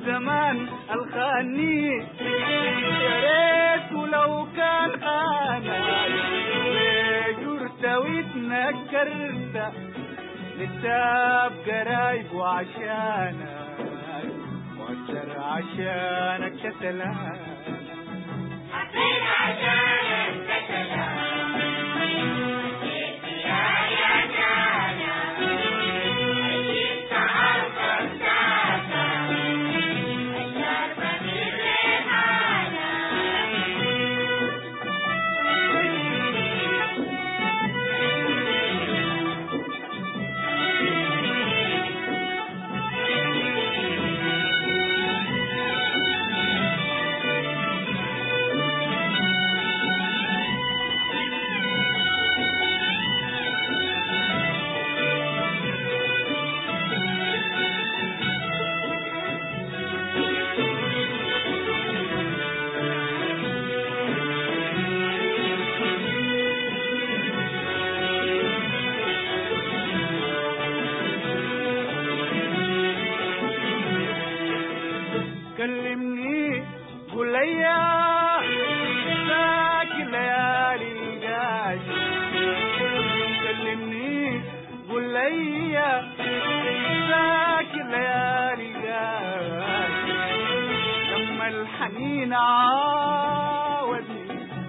الزمان الخاني. يا ريت لو كان خانك جرت واتنكرت. للتاب قرايب وعشانك وأكثر عشانك كسلان حبيت عشانك. كلمني قول لي ذاك ليالي الجاي. كلمني قول لي ذاك ليالي الجاي. لما الحنين عاودني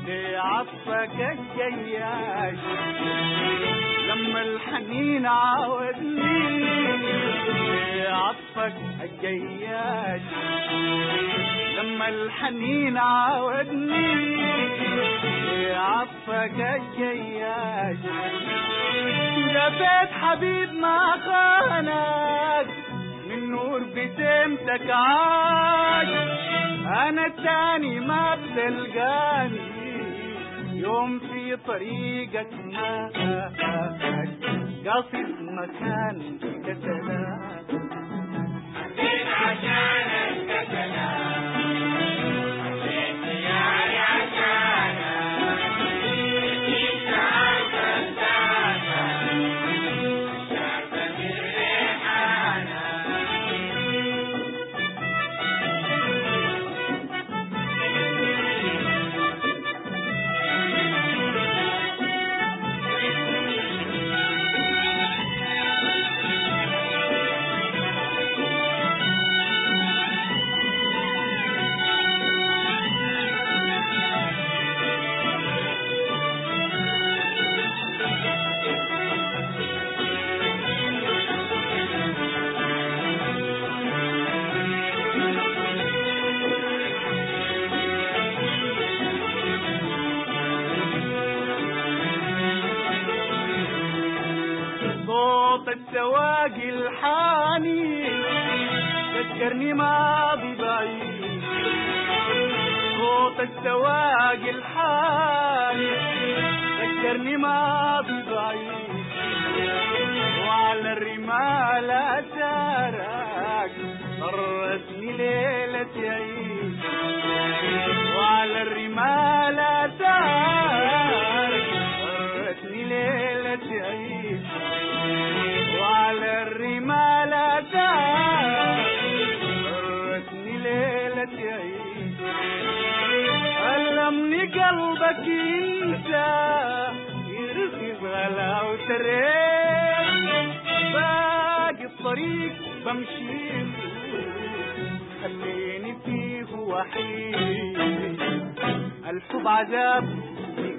لعطفك الجياش. لما الحنين عاودني عطفك الجياش لما الحنين عاودني عطفك الجياش جفيت حبيب ما خانك من نور بسمتك عاش. أنا التاني ما بتلقاني يوم في طريقك ما قاصد مكان كسلان. صوت السواقي الحاني. ذكرني ماضي بعيد صوت السواقي الحاني. ذكرني ماضي بعيد وعلى الرمال أسارك الريح باقي الطريق خليني فيه وحيد الحب عذاب في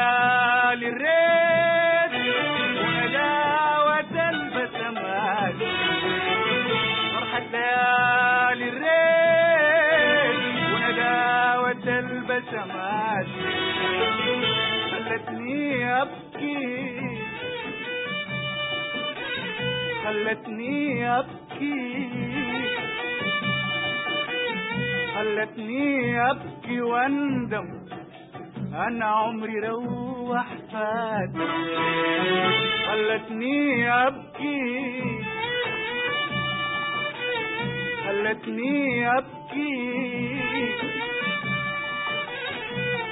ليالي الريت وهلاوة البسمات. فرحة ليالي الريت وهلاوة البسمات. خلتني أبكي. خلتني أبكي. خلتني أبكي وأندم. أنا عمري روح فات خلتني أبكي. خلتني أبكي.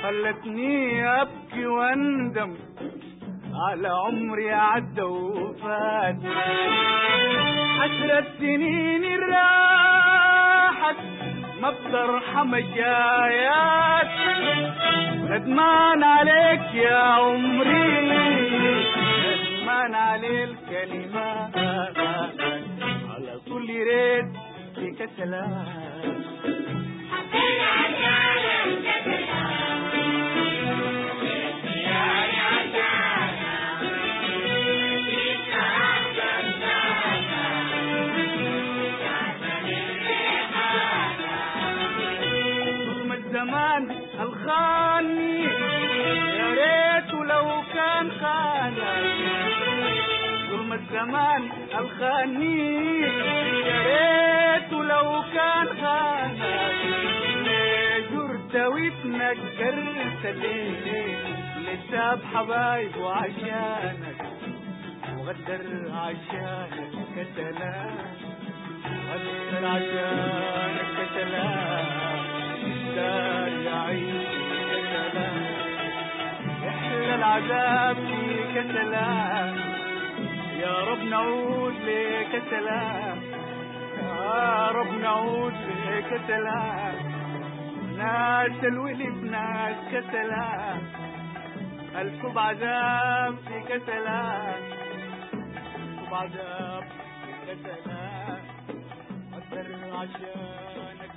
خلتني أبكي وأندم على عمري عدى وفات. عشرة سنين راحت ما بترحم الجايات ندمان عليك يا عمري. ندمان على الكلمات على كل ريت فيك سلام. ظلم الخاني. ريت لو كان خانك جرت واتنكرت ليه لساب حبايب وعشانك. وغدر عشانك كسلان غدر عشانك كسلان دار يعيش كسلان إحلى العذاب فيك سلام يا رب نعود لك سلام. يا رب نعود لك سلام. ناس الولد ناس كسلام ألف بعذاب فيك سلام. ألف بعذاب فيك سلام. أقدر عشانك